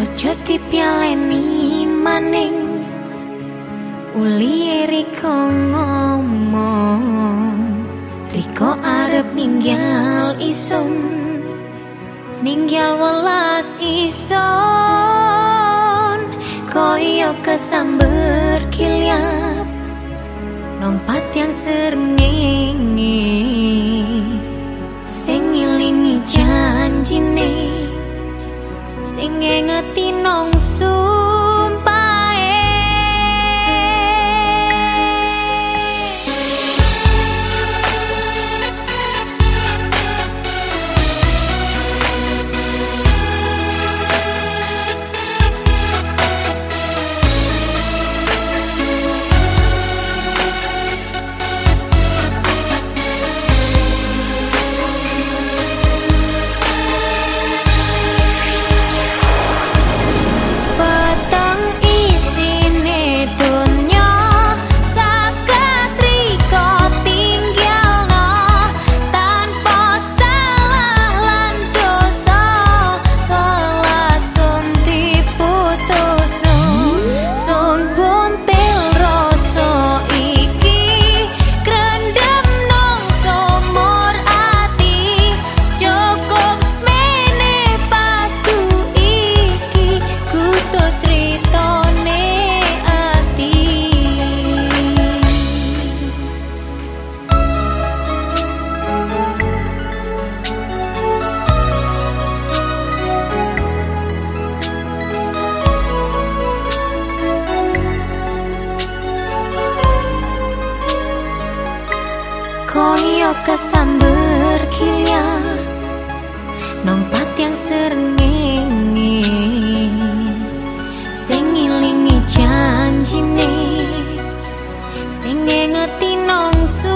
Ojo dipialeni maning. Uli Riko ngomong Riko arep ninggal isun Ninggal welas ison Koyo kesamber kilyap Nompat yang serengenge Sing ngengeti nongsu konio kesan berkilnya Nompat yang serengengi Singilingi janji nih Singgengeti nongsu